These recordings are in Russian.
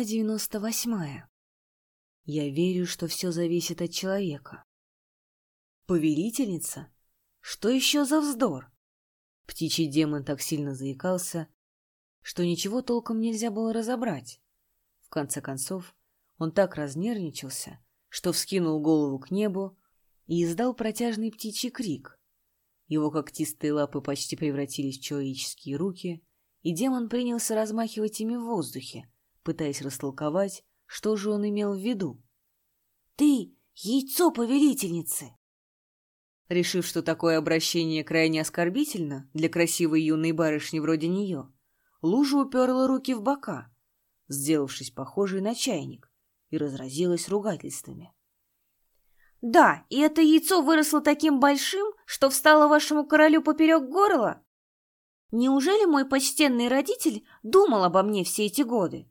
Глава 98. Я верю, что все зависит от человека. Повелительница? Что еще за вздор? Птичий демон так сильно заикался, что ничего толком нельзя было разобрать. В конце концов, он так разнервничался, что вскинул голову к небу и издал протяжный птичий крик. Его когтистые лапы почти превратились в человеческие руки, и демон принялся размахивать ими в воздухе, пытаясь растолковать, что же он имел в виду. «Ты — яйцо повелительницы!» Решив, что такое обращение крайне оскорбительно для красивой юной барышни вроде нее, лужа уперла руки в бока, сделавшись похожей на чайник, и разразилась ругательствами. «Да, и это яйцо выросло таким большим, что встало вашему королю поперек горла? Неужели мой почтенный родитель думал обо мне все эти годы?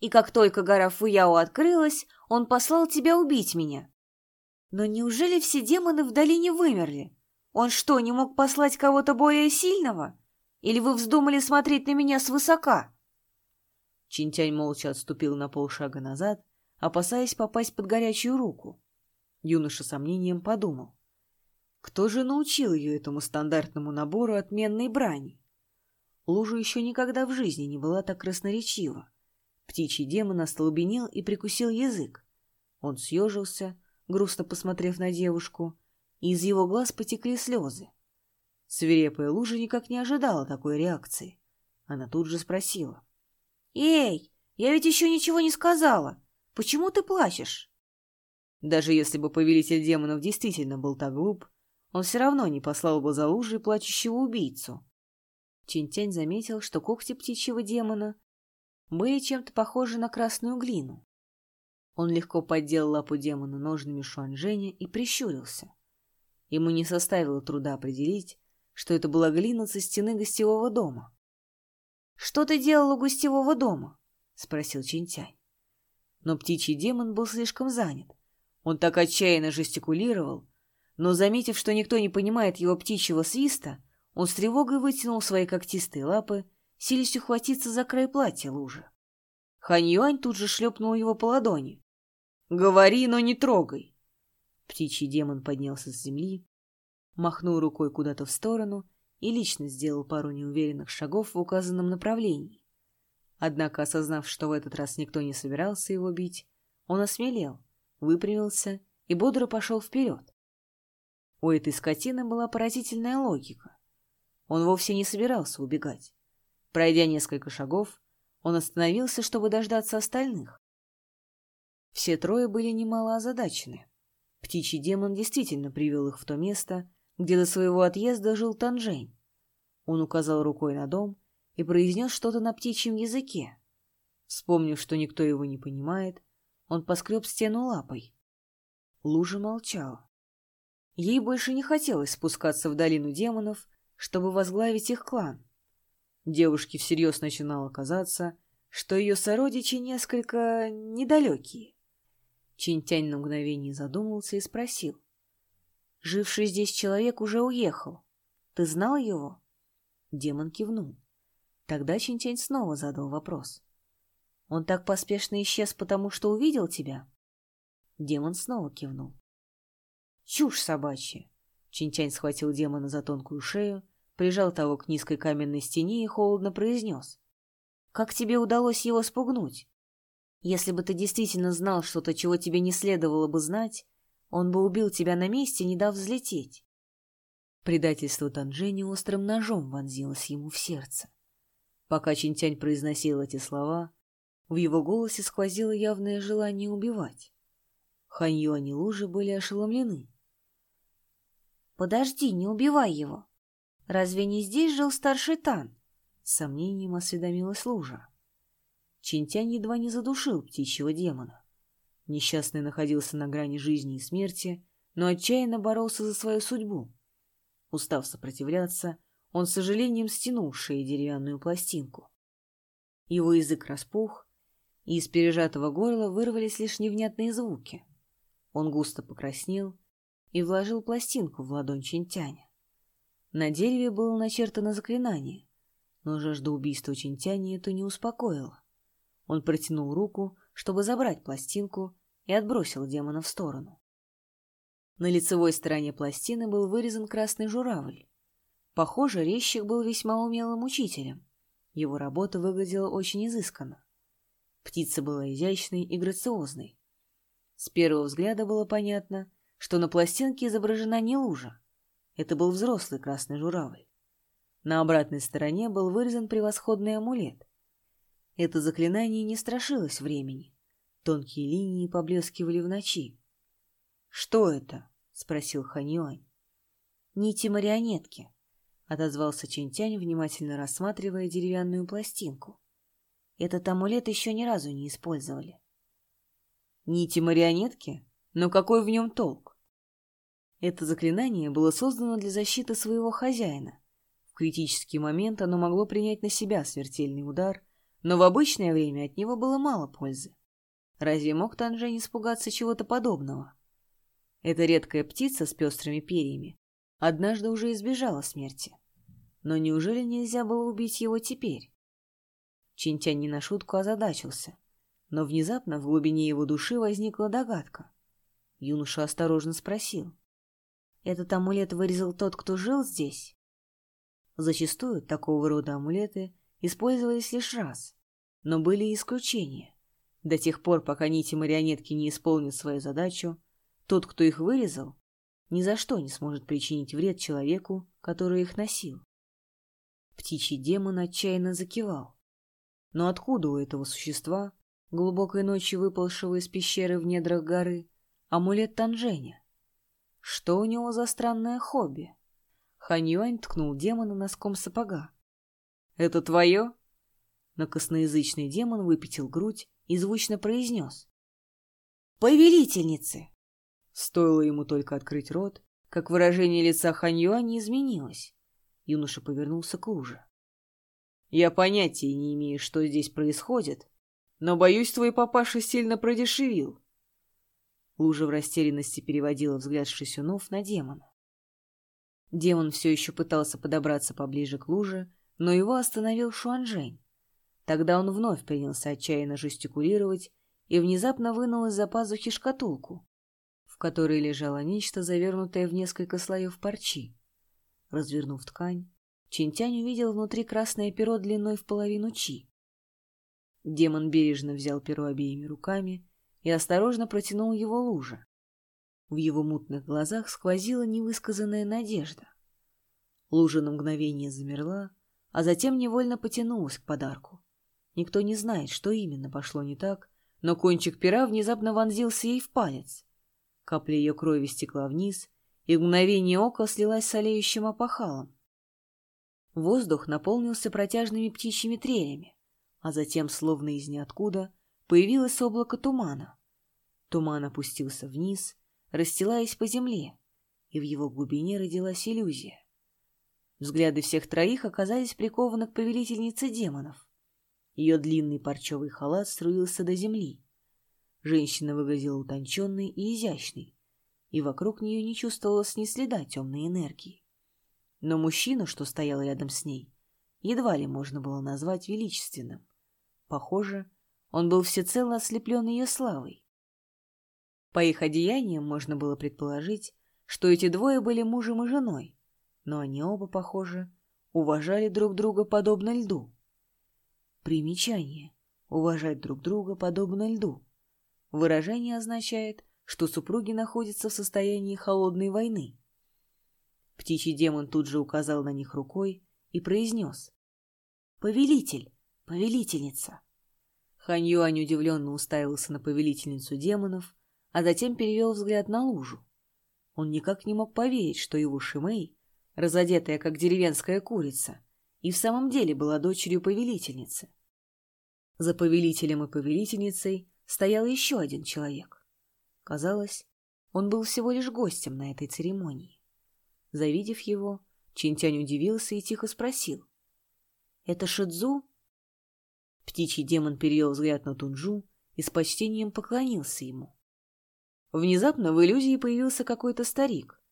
И как только гора Фуяо открылась, он послал тебя убить меня. Но неужели все демоны в долине вымерли? Он что, не мог послать кого-то более сильного? Или вы вздумали смотреть на меня свысока?» Чинтянь молча отступил на полшага назад, опасаясь попасть под горячую руку. Юноша сомнением подумал. Кто же научил ее этому стандартному набору отменной брани? Лужа еще никогда в жизни не была так красноречива. Птичий демон остолбенел и прикусил язык. Он съежился, грустно посмотрев на девушку, и из его глаз потекли слезы. Свирепая лужа никак не ожидала такой реакции. Она тут же спросила. «Эй, я ведь еще ничего не сказала. Почему ты плачешь?» Даже если бы повелитель демонов действительно был так глуп, он все равно не послал бы за лужей плачущего убийцу. Чинтянь заметил, что когти птичьего демона были чем-то похожи на красную глину. Он легко поддел лапу демона ножными Шуанжэня и прищурился. Ему не составило труда определить, что это была глина со стены гостевого дома. — Что ты делал у гостевого дома? — спросил Чинтянь. Но птичий демон был слишком занят. Он так отчаянно жестикулировал, но, заметив, что никто не понимает его птичьего свиста, он с тревогой вытянул свои когтистые лапы сились ухватиться за край платья лужи. Хань Юань тут же шлепнул его по ладони. «Говори, но не трогай!» Птичий демон поднялся с земли, махнул рукой куда-то в сторону и лично сделал пару неуверенных шагов в указанном направлении. Однако, осознав, что в этот раз никто не собирался его бить, он осмелел, выпрямился и бодро пошел вперед. У этой скотины была поразительная логика. Он вовсе не собирался убегать. Пройдя несколько шагов, он остановился, чтобы дождаться остальных. Все трое были немало озадачены. Птичий демон действительно привел их в то место, где до своего отъезда жил Танжень. Он указал рукой на дом и произнес что-то на птичьем языке. Вспомнив, что никто его не понимает, он поскреб стену лапой. Лужа молчала. Ей больше не хотелось спускаться в долину демонов, чтобы возглавить их клан. Девушке всерьез начинало казаться, что ее сородичи несколько недалекие. Чинтянь на мгновение задумался и спросил. «Живший здесь человек уже уехал. Ты знал его?» Демон кивнул. Тогда Чинтянь снова задал вопрос. «Он так поспешно исчез, потому что увидел тебя?» Демон снова кивнул. «Чушь собачья!» Чинтянь схватил демона за тонкую шею прижал того к низкой каменной стене и холодно произнес. «Как тебе удалось его спугнуть? Если бы ты действительно знал что-то, чего тебе не следовало бы знать, он бы убил тебя на месте, не дав взлететь». Предательство Танжени острым ножом вонзилось ему в сердце. Пока Чинтянь произносил эти слова, в его голосе сквозило явное желание убивать. Ханью и Лужи были ошеломлены. «Подожди, не убивай его!» Разве не здесь жил старший Тан? С сомнением осведомилась лужа. Чинтянь едва не задушил птичьего демона. Несчастный находился на грани жизни и смерти, но отчаянно боролся за свою судьбу. Устав сопротивляться, он с сожалением стянул шеи деревянную пластинку. Его язык распух, и из пережатого горла вырвались лишь невнятные звуки. Он густо покраснел и вложил пластинку в ладонь Чинтяня. На дереве было начертано заклинание, но жажда убийства Чинтяни это не успокоила. Он протянул руку, чтобы забрать пластинку, и отбросил демона в сторону. На лицевой стороне пластины был вырезан красный журавль. Похоже, резчик был весьма умелым учителем. Его работа выглядела очень изысканно. Птица была изящной и грациозной. С первого взгляда было понятно, что на пластинке изображена не лужа. Это был взрослый красный журавль. На обратной стороне был вырезан превосходный амулет. Это заклинание не страшилось времени. Тонкие линии поблескивали в ночи. «Что это?» — спросил Ханьюань. «Нити марионетки», — отозвался Чинтянь, внимательно рассматривая деревянную пластинку. «Этот амулет еще ни разу не использовали». «Нити марионетки? Но какой в нем толк?» Это заклинание было создано для защиты своего хозяина. В критический момент оно могло принять на себя смертельный удар, но в обычное время от него было мало пользы. Разве мог Танжень испугаться чего-то подобного? Эта редкая птица с пестрыми перьями однажды уже избежала смерти. Но неужели нельзя было убить его теперь? Чинтянь не на шутку озадачился, но внезапно в глубине его души возникла догадка. Юноша осторожно спросил. «Этот амулет вырезал тот, кто жил здесь?» Зачастую такого рода амулеты использовались лишь раз, но были исключения. До тех пор, пока нити марионетки не исполнят свою задачу, тот, кто их вырезал, ни за что не сможет причинить вред человеку, который их носил. Птичий демон отчаянно закивал. Но откуда у этого существа, глубокой ночью выпалшего из пещеры в недрах горы, амулет Танженя? Что у него за странное хобби? Хань ткнул демона носком сапога. «Это твое?» Но косноязычный демон выпятил грудь и звучно произнес. «Повелительницы!» Стоило ему только открыть рот, как выражение лица Ханьюа не изменилось. Юноша повернулся к луже. «Я понятия не имею, что здесь происходит, но, боюсь, твой папаша сильно продешевил». Лужа в растерянности переводила взгляд Шисюнов на демона. Демон все еще пытался подобраться поближе к луже, но его остановил Шуанжэнь. Тогда он вновь принялся отчаянно жестикулировать и внезапно вынул из-за пазухи шкатулку которой лежало нечто, завернутое в несколько слоев парчи. Развернув ткань, Чинтянь увидел внутри красное перо длиной в половину чи. Демон бережно взял перо обеими руками и осторожно протянул его луже. В его мутных глазах сквозила невысказанная надежда. Лужа на мгновение замерла, а затем невольно потянулась к подарку. Никто не знает, что именно пошло не так, но кончик пера внезапно вонзился ей в палец. Капля ее крови стекла вниз, и в мгновение ока слилась с олеющим опахалом. Воздух наполнился протяжными птичьими трелями, а затем, словно из ниоткуда, появилось облако тумана. Туман опустился вниз, расстилаясь по земле, и в его глубине родилась иллюзия. Взгляды всех троих оказались прикованы к повелительнице демонов. Ее длинный парчевый халат струился до земли. Женщина выглядела утонченной и изящной, и вокруг нее не чувствовалось ни следа темной энергии. Но мужчина, что стоял рядом с ней, едва ли можно было назвать величественным. Похоже, он был всецело ослеплен ее славой. По их одеяниям можно было предположить, что эти двое были мужем и женой, но они оба, похоже, уважали друг друга подобно льду. Примечание. Уважать друг друга подобно льду. Выражение означает, что супруги находятся в состоянии холодной войны. Птичий демон тут же указал на них рукой и произнес. «Повелитель! Повелительница!» Хань Юань удивленно уставился на повелительницу демонов, а затем перевел взгляд на лужу. Он никак не мог поверить, что его Шимей, разодетая как деревенская курица, и в самом деле была дочерью повелительницы. За повелителем и повелительницей стоял еще один человек. Казалось, он был всего лишь гостем на этой церемонии. Завидев его, Чинтянь удивился и тихо спросил. «Это Шидзу?» Птичий демон перевел взгляд на Тунжу и с почтением поклонился ему. Внезапно в иллюзии появился какой-то старик.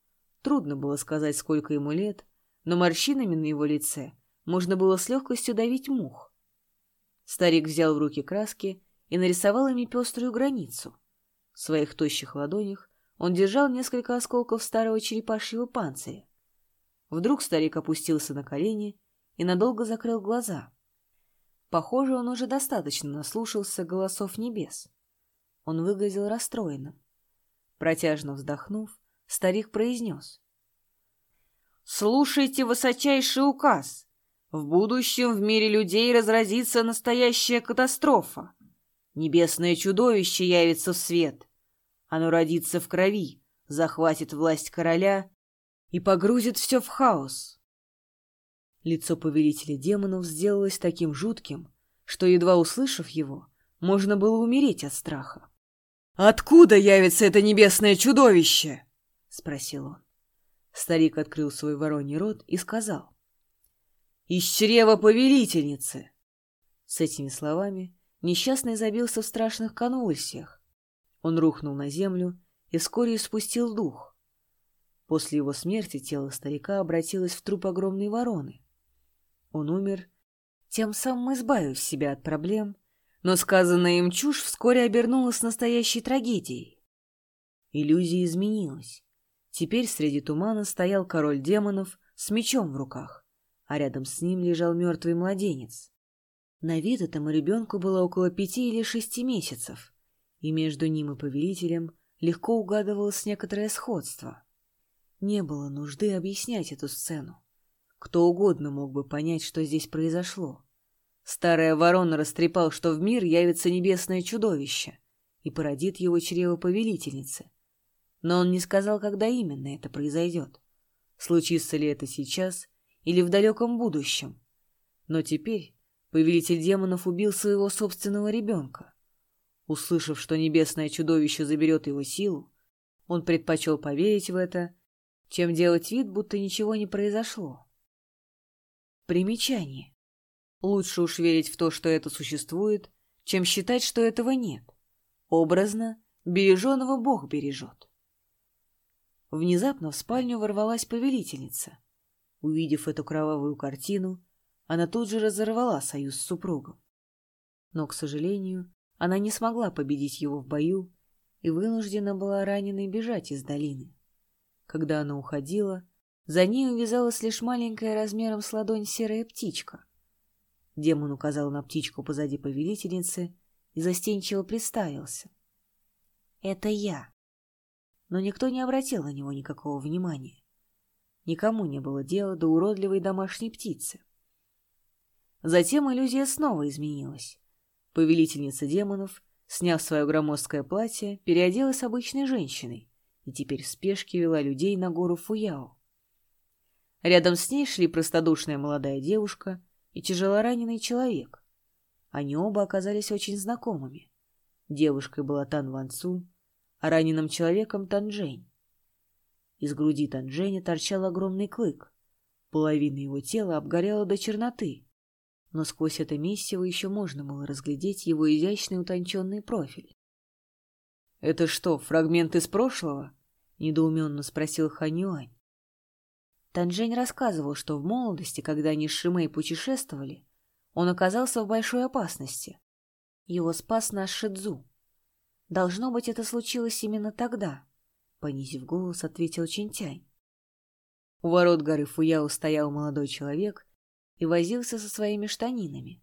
Трудно было сказать, сколько ему лет, но морщинами на его лице можно было с легкостью давить мух. Старик взял в руки краски и нарисовал ими пеструю границу. В своих тощих ладонях он держал несколько осколков старого черепашьего панциря. Вдруг старик опустился на колени и надолго закрыл глаза. Похоже, он уже достаточно наслушался голосов небес. Он выглядел расстроенным. Протяжно вздохнув, старик произнес. «Слушайте высочайший указ. В будущем в мире людей разразится настоящая катастрофа. Небесное чудовище явится в свет. Оно родится в крови, захватит власть короля и погрузит все в хаос. Лицо повелителя демонов сделалось таким жутким, что, едва услышав его, можно было умереть от страха. «Откуда явится это небесное чудовище?» — спросил он. Старик открыл свой вороний рот и сказал. «Из чрева повелительницы!» С этими словами несчастный забился в страшных конвульсиях. Он рухнул на землю и вскоре испустил дух. После его смерти тело старика обратилось в труп огромной вороны. Он умер, тем самым избавив себя от проблем, но сказанная им чушь вскоре обернулась настоящей трагедией. Иллюзия изменилась. Теперь среди тумана стоял король демонов с мечом в руках, а рядом с ним лежал мертвый младенец. На вид этому ребенку было около пяти или шести месяцев, и между ним и повелителем легко угадывалось некоторое сходство. Не было нужды объяснять эту сцену. Кто угодно мог бы понять, что здесь произошло. Старая ворона растрепал, что в мир явится небесное чудовище и породит его чрево повелительницы. Но он не сказал, когда именно это произойдет. Случится ли это сейчас или в далеком будущем. Но теперь повелитель демонов убил своего собственного ребенка. Услышав, что небесное чудовище заберет его силу, он предпочел поверить в это, чем делать вид, будто ничего не произошло. Примечание. Лучше уж верить в то, что это существует, чем считать, что этого нет. Образно, береженого Бог бережет. Внезапно в спальню ворвалась повелительница. Увидев эту кровавую картину, она тут же разорвала союз с супругом. Но, к сожалению, она не смогла победить его в бою и вынуждена была раненой бежать из долины. Когда она уходила, за ней увязалась лишь маленькая размером с ладонь серая птичка. Демон указал на птичку позади повелительницы и застенчиво представился. «Это я». Но никто не обратил на него никакого внимания. Никому не было дела до уродливой домашней птицы. Затем иллюзия снова изменилась. Повелительница демонов, сняв свое громоздкое платье, переоделась обычной женщиной и теперь в спешке вела людей на гору Фуяо. Рядом с ней шли простодушная молодая девушка и тяжелораненый человек. Они оба оказались очень знакомыми. Девушкой была Тан Ван Цу, а раненым человеком Тан Джень. Из груди Тан Дженя торчал огромный клык. Половина его тела обгорела до черноты, но сквозь это месиво еще можно было разглядеть его изящный утонченный профиль. «Это что, фрагмент из прошлого?» — недоуменно спросил Хань Юань. Танжень рассказывал, что в молодости, когда они с Шимей путешествовали, он оказался в большой опасности. Его спас наш Шидзу. Должно быть, это случилось именно тогда, — понизив голос, ответил Чинтянь. У ворот горы Фуяо стоял молодой человек и возился со своими штанинами.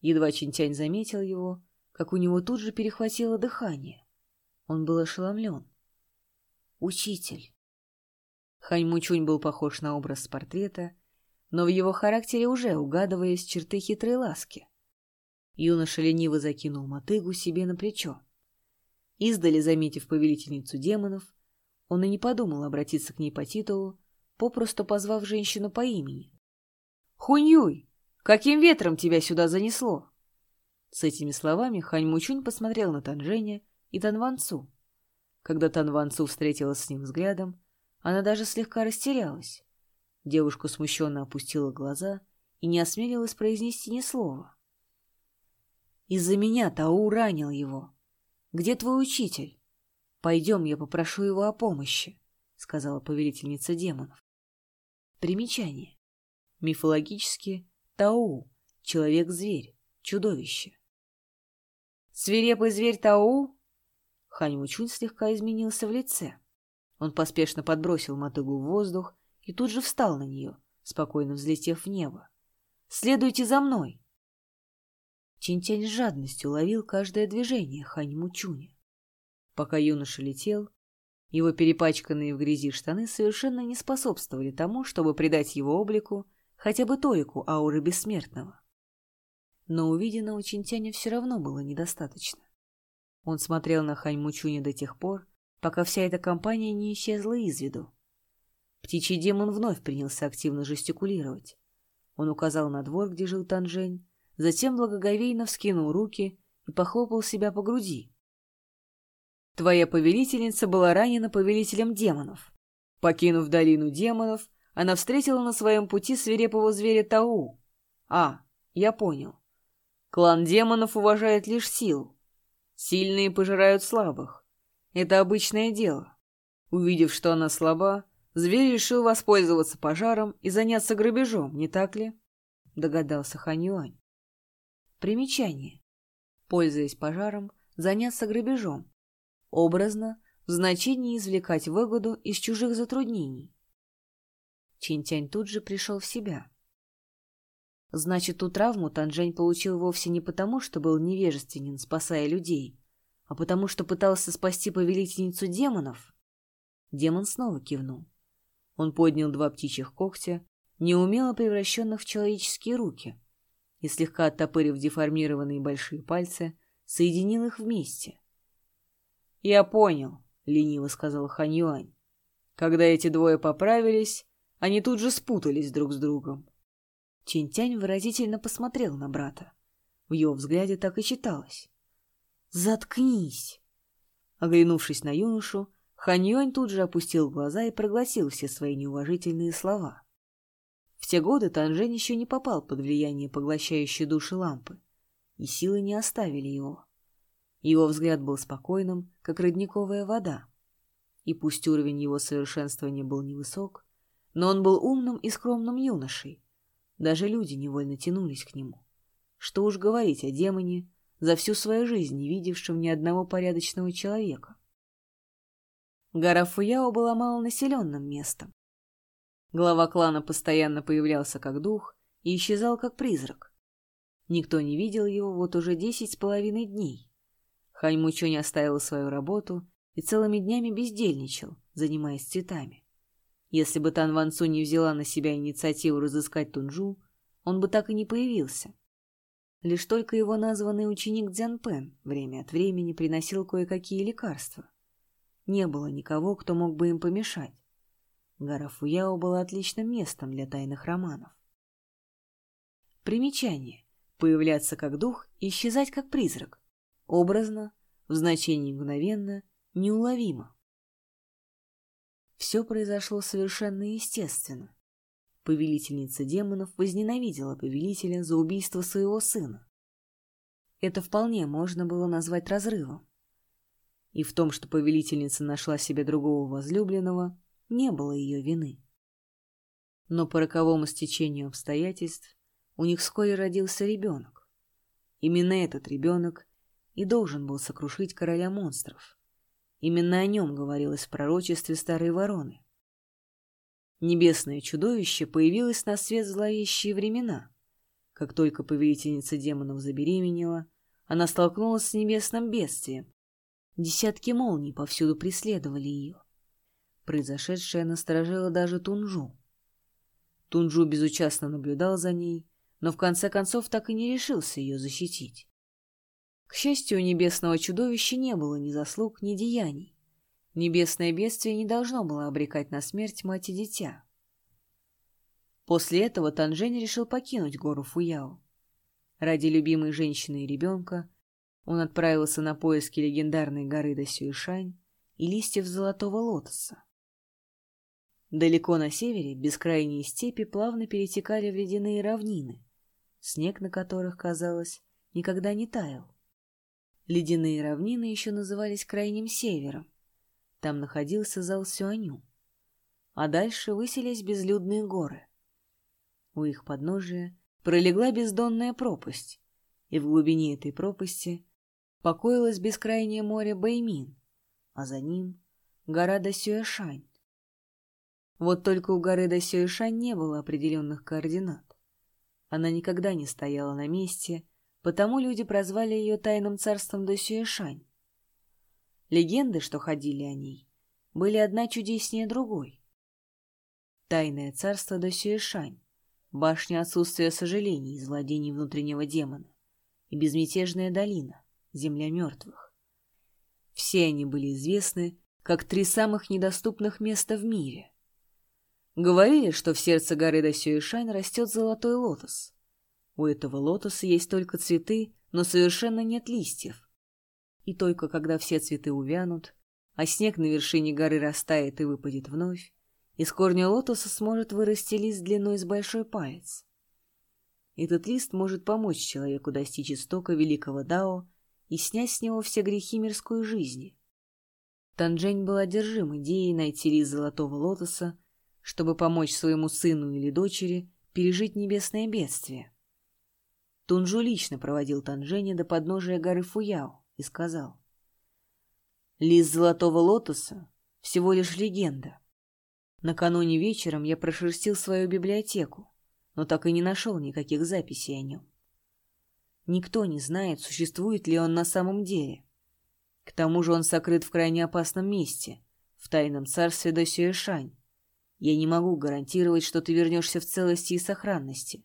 Едва Чинтянь заметил его, как у него тут же перехватило дыхание. Он был ошеломлен. «Учитель!» Хань Мучунь был похож на образ с портрета, но в его характере уже угадывались черты хитрой ласки. Юноша лениво закинул мотыгу себе на плечо. Издали, заметив повелительницу демонов, он и не подумал обратиться к ней по титулу, попросту позвав женщину по имени. «Хунь-Юй, каким ветром тебя сюда занесло?» С этими словами Хань Мучунь посмотрел на Танжэня и Танван Цу. Когда Танван Цу встретилась с ним взглядом, она даже слегка растерялась. Девушка смущенно опустила глаза и не осмелилась произнести ни слова. «Из-за меня Тау ранил его. Где твой учитель? Пойдем, я попрошу его о помощи», — сказала повелительница демонов. Примечание. Мифологически Тау — человек-зверь, чудовище. Свирепый зверь Тау? Хань Мучунь слегка изменился в лице. Он поспешно подбросил мотыгу в воздух и тут же встал на нее, спокойно взлетев в небо. «Следуйте за мной!» Чинтянь с жадностью ловил каждое движение Хань Мучуня. Пока юноша летел, его перепачканные в грязи штаны совершенно не способствовали тому, чтобы придать его облику хотя бы толику ауры бессмертного. Но увиденного Чинтяня все равно было недостаточно. Он смотрел на Хань Мучуня до тех пор, пока вся эта компания не исчезла из виду. Птичий демон вновь принялся активно жестикулировать. Он указал на двор, где жил Танжень, затем благоговейно вскинул руки и похлопал себя по груди. «Твоя повелительница была ранена повелителем демонов. Покинув долину демонов, она встретила на своем пути свирепого зверя Тау. А, я понял. Клан демонов уважает лишь силу. Сильные пожирают слабых. Это обычное дело. Увидев, что она слаба, зверь решил воспользоваться пожаром и заняться грабежом, не так ли? Догадался Хань Юань. Примечание. Пользуясь пожаром, заняться грабежом. Образно, в значении извлекать выгоду из чужих затруднений. Чинтянь тут же пришел в себя. Значит, ту травму Танжень получил вовсе не потому, что был невежественен, спасая людей, а потому что пытался спасти повелительницу демонов. Демон снова кивнул. Он поднял два птичьих когтя, неумело превращенных в человеческие руки, и, слегка оттопырив деформированные большие пальцы, соединил их вместе. «Я понял», — лениво сказал Хань Юань. Когда эти двое поправились, они тут же спутались друг с другом. Чинтянь выразительно посмотрел на брата. В его взгляде так и читалось. «Заткнись!» Оглянувшись на юношу, Ханьюань тут же опустил глаза и проглотил все свои неуважительные слова. В те годы Танжень еще не попал под влияние поглощающей души лампы, и силы не оставили его. Его взгляд был спокойным, как родниковая вода. И пусть уровень его совершенствования был невысок, но он был умным и скромным юношей, даже люди невольно тянулись к нему. Что уж говорить о демоне, за всю свою жизнь не видевшем ни одного порядочного человека. Гора Фуяо была малонаселенным местом. Глава клана постоянно появлялся как дух и исчезал как призрак. Никто не видел его вот уже десять с половиной дней. Хань Мучо оставил свою работу и целыми днями бездельничал, занимаясь цветами. Если бы Тан Ван Цу не взяла на себя инициативу разыскать Тунжу, он бы так и не появился. Лишь только его названный ученик Дзян Пен время от времени приносил кое-какие лекарства. Не было никого, кто мог бы им помешать. Гора Фуяо была отличным местом для тайных романов. Примечание. Появляться как дух и исчезать как призрак. Образно, в значении мгновенно, неуловимо. Все произошло совершенно естественно. Повелительница демонов возненавидела повелителя за убийство своего сына. Это вполне можно было назвать разрывом. И в том, что повелительница нашла себе другого возлюбленного, не было ее вины. Но по роковому стечению обстоятельств у них вскоре родился ребенок. Именно этот ребенок и должен был сокрушить короля монстров. Именно о нем говорилось в пророчестве Старой Вороны. Небесное чудовище появилось на свет в зловещие времена. Как только повелительница демонов забеременела, она столкнулась с небесным бедствием. Десятки молний повсюду преследовали ее. Произошедшее насторожило даже Тунжу. Тунжу безучастно наблюдал за ней, но в конце концов так и не решился ее защитить. К счастью, у небесного чудовища не было ни заслуг, ни деяний. Небесное бедствие не должно было обрекать на смерть мать и дитя. После этого Танжень решил покинуть гору Фуяо. Ради любимой женщины и ребенка он отправился на поиски легендарной горы Досюишань и листьев золотого лотоса. Далеко на севере бескрайние степи плавно перетекали в ледяные равнины, снег на которых, казалось, никогда не таял. Ледяные равнины еще назывались Крайним Севером. Там находился зал Сюаню. А дальше высились безлюдные горы. У их подножия пролегла бездонная пропасть, и в глубине этой пропасти покоилось бескрайнее море Бэймин, а за ним — гора Дасюэшань. Вот только у горы Дасюэшань не было определенных координат. Она никогда не стояла на месте, потому люди прозвали ее тайным царством Дасюэшань. Легенды, что ходили о ней, были одна чудеснее другой. Тайное царство Досюэшань, башня отсутствия сожалений из владений внутреннего демона и безмятежная долина, земля мертвых. Все они были известны как три самых недоступных места в мире. Говорили, что в сердце горы Досюэшань растет золотой лотос. У этого лотоса есть только цветы, но совершенно нет листьев. И только когда все цветы увянут, а снег на вершине горы растает и выпадет вновь, из корня лотоса сможет вырасти лист длиной с большой палец. Этот лист может помочь человеку достичь истока великого Дао и снять с него все грехи мирской жизни. Танжень был одержим идеей найти лист золотого лотоса, чтобы помочь своему сыну или дочери пережить небесное бедствие. Тунжу лично проводил Танженя до подножия горы Фуяо и сказал, «Лист золотого лотоса — всего лишь легенда. Накануне вечером я прошерстил свою библиотеку, но так и не нашел никаких записей о нем. Никто не знает, существует ли он на самом деле. К тому же он сокрыт в крайне опасном месте, в тайном царстве Досюэшань. Я не могу гарантировать, что ты вернешься в целости и сохранности.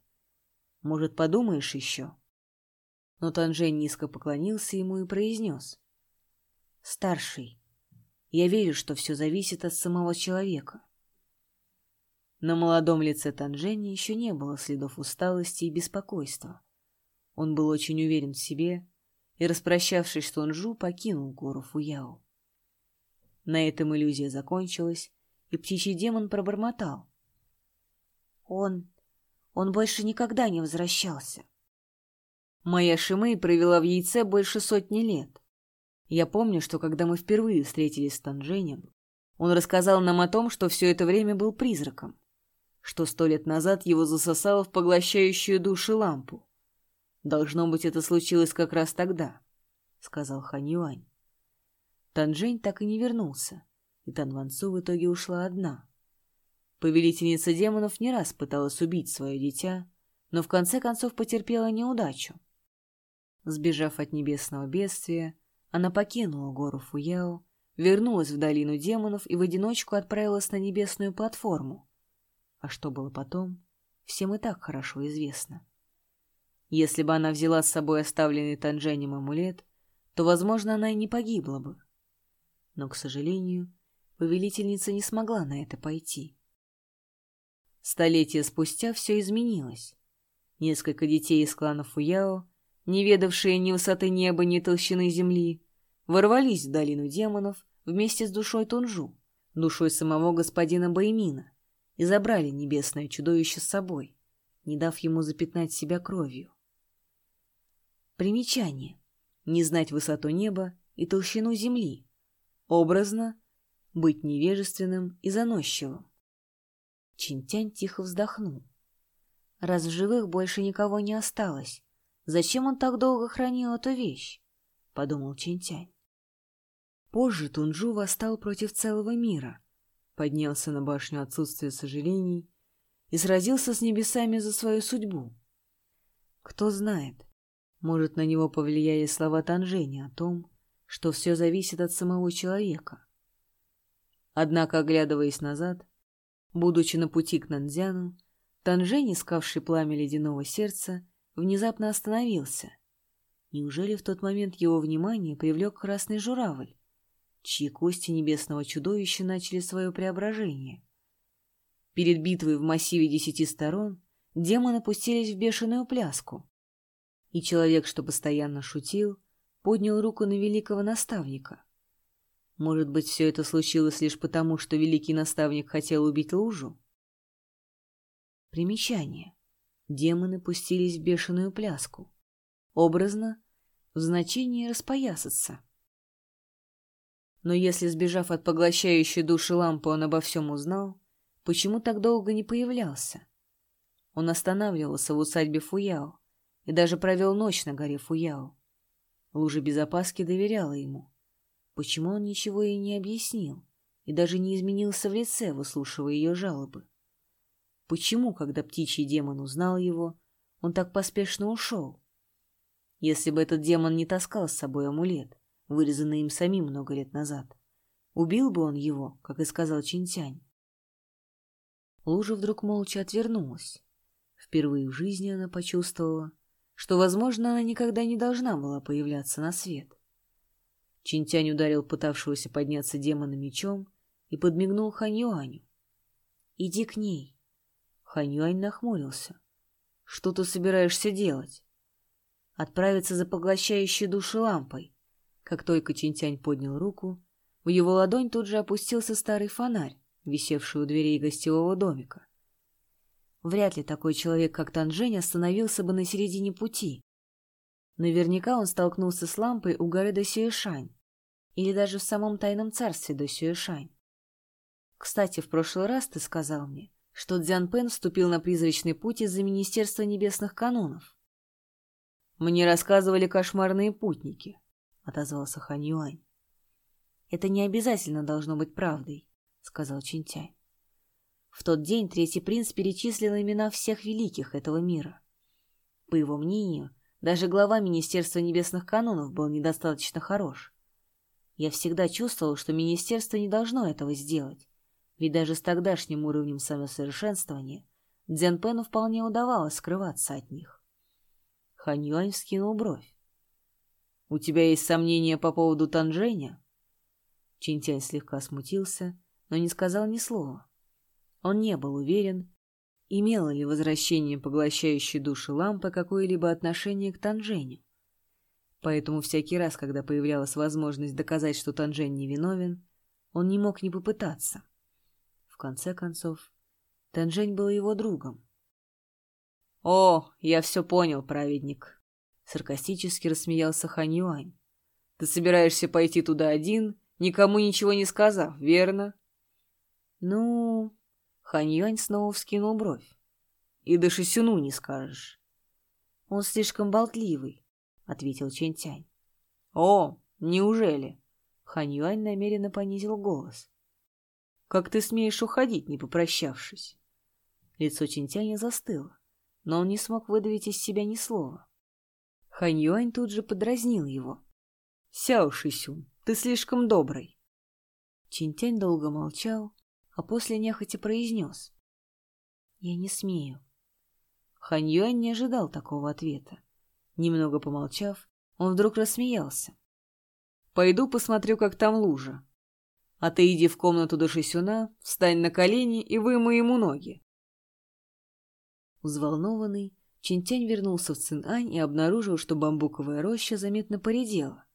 Может, подумаешь еще?» Но Танжень низко поклонился ему и произнес. «Старший, я верю, что все зависит от самого человека». На молодом лице Танжени еще не было следов усталости и беспокойства. Он был очень уверен в себе и, распрощавшись с Тунжу, покинул гору Фуяо. На этом иллюзия закончилась, и птичий демон пробормотал. «Он... он больше никогда не возвращался». Моя Шимэй провела в яйце больше сотни лет. Я помню, что когда мы впервые встретились с Танженем, он рассказал нам о том, что все это время был призраком что сто лет назад его засосало в поглощающую души лампу. Должно быть, это случилось как раз тогда, — сказал Хан Юань. Танжень так и не вернулся, и Танванцу в итоге ушла одна. Повелительница демонов не раз пыталась убить свое дитя, но в конце концов потерпела неудачу. Сбежав от небесного бедствия, она покинула гору Фуяо, вернулась в долину демонов и в одиночку отправилась на небесную платформу, а что было потом, всем и так хорошо известно. Если бы она взяла с собой оставленный Танженем амулет, то, возможно, она и не погибла бы. Но, к сожалению, повелительница не смогла на это пойти. Столетия спустя все изменилось. Несколько детей из клана Фуяо, не ведавшие ни высоты неба, ни толщины земли, ворвались в долину демонов вместе с душой Тунжу, душой самого господина Баймина и забрали небесное чудовище с собой, не дав ему запятнать себя кровью. Примечание. Не знать высоту неба и толщину земли. Образно — быть невежественным и заносчивым. Чинтянь тихо вздохнул. Раз в живых больше никого не осталось, зачем он так долго хранил эту вещь? — подумал Чинтянь. Позже Тунжу восстал против целого мира, поднялся на башню отсутствия сожалений и сразился с небесами за свою судьбу. Кто знает, может, на него повлияли слова Танжени о том, что все зависит от самого человека. Однако, оглядываясь назад, будучи на пути к Нанзяну, Танжень, искавший пламя ледяного сердца, внезапно остановился. Неужели в тот момент его внимание привлек красный журавль? чьи кости небесного чудовища начали свое преображение. Перед битвой в массиве десяти сторон демоны пустились в бешеную пляску. И человек, что постоянно шутил, поднял руку на великого наставника. Может быть, все это случилось лишь потому, что великий наставник хотел убить лужу? Примечание. Демоны пустились в бешеную пляску. Образно, в значении распоясаться. Но если, сбежав от поглощающей души лампы, он обо всем узнал, почему так долго не появлялся? Он останавливался в усадьбе Фуяо, и даже провел ночь на горе Фуяо. Лужа без опаски доверяла ему. Почему он ничего ей не объяснил и даже не изменился в лице, выслушивая ее жалобы? Почему, когда птичий демон узнал его, он так поспешно ушел? Если бы этот демон не таскал с собой амулет, вырезанный им самим много лет назад, убил бы он его, как и сказал Чинтянь. Лужа вдруг молча отвернулась. Впервые в жизни она почувствовала, что, возможно, она никогда не должна была появляться на свет. Чинтянь ударил пытавшегося подняться демона мечом и подмигнул Хань Юаню. «Иди к ней». Хань Юань нахмурился. «Что ты собираешься делать?» «Отправиться за поглощающей души лампой». Как только Чинтянь поднял руку, в его ладонь тут же опустился старый фонарь, висевший у дверей гостевого домика. Вряд ли такой человек, как Танжень, остановился бы на середине пути. Наверняка он столкнулся с лампой у горы Досюэшань или даже в самом тайном царстве Досюэшань. Кстати, в прошлый раз ты сказал мне, что Дзян Пен вступил на призрачный путь из-за Министерства Небесных Канонов. «Мне рассказывали кошмарные путники», — отозвался Хань Юань. «Это не обязательно должно быть правдой», — сказал Чинтянь. В тот день Третий Принц перечислил имена всех великих этого мира. По его мнению, даже глава Министерства Небесных Канонов был недостаточно хорош. Я всегда чувствовал, что Министерство не должно этого сделать, ведь даже с тогдашним уровнем самосовершенствования Дзянпену вполне удавалось скрываться от них. Хань Юань вскинул бровь. «У тебя есть сомнения по поводу Танжэня?» Чинтянь слегка смутился, но не сказал ни слова. Он не был уверен, имело ли возвращение поглощающей души лампы какое-либо отношение к Танженю. Поэтому всякий раз, когда появлялась возможность доказать, что Танжень невиновен, он не мог не попытаться. В конце концов, Танжень был его другом. — О, я все понял, праведник! — саркастически рассмеялся Хань Юань. — Ты собираешься пойти туда один, никому ничего не сказав, верно? — Ну, Хань Юань снова вскинул бровь. «И до Шисюну не скажешь». «Он слишком болтливый», — ответил Чэнь Тянь. «О, неужели?» Хань Юань намеренно понизил голос. «Как ты смеешь уходить, не попрощавшись?» Лицо Чинтяня застыло, но он не смог выдавить из себя ни слова. Хань Юань тут же подразнил его. «Сяо Шисюн, ты слишком добрый». Чинтянь долго молчал, а после нехотя произнес. «Я не смею». Хань Юань не ожидал такого ответа. Немного помолчав, он вдруг рассмеялся. «Пойду посмотрю, как там лужа. А ты иди в комнату до Шисюна, встань на колени и вымой ему ноги». Взволнованный, Чинтянь вернулся в Цинань и обнаружил, что бамбуковая роща заметно поредела.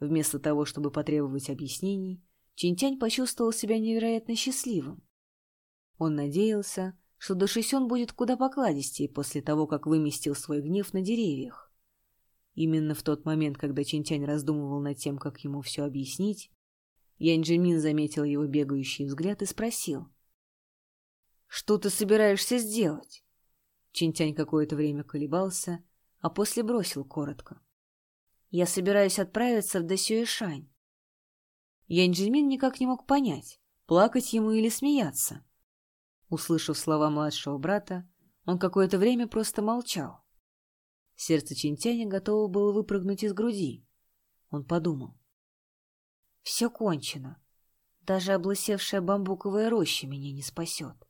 Вместо того, чтобы потребовать объяснений, Чинтянь почувствовал себя невероятно счастливым. Он надеялся, что Дашисен будет куда покладистее после того, как выместил свой гнев на деревьях. Именно в тот момент, когда Чинтянь раздумывал над тем, как ему все объяснить, Янь Джимин заметил его бегающий взгляд и спросил. «Что ты собираешься сделать?» Чинтянь какое-то время колебался, а после бросил коротко. «Я собираюсь отправиться в Дасюэшань. Янджимин никак не мог понять, плакать ему или смеяться. Услышав слова младшего брата, он какое-то время просто молчал. Сердце Чинтяня готово было выпрыгнуть из груди. Он подумал. «Все кончено. Даже облысевшая бамбуковая роща меня не спасет».